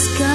sky.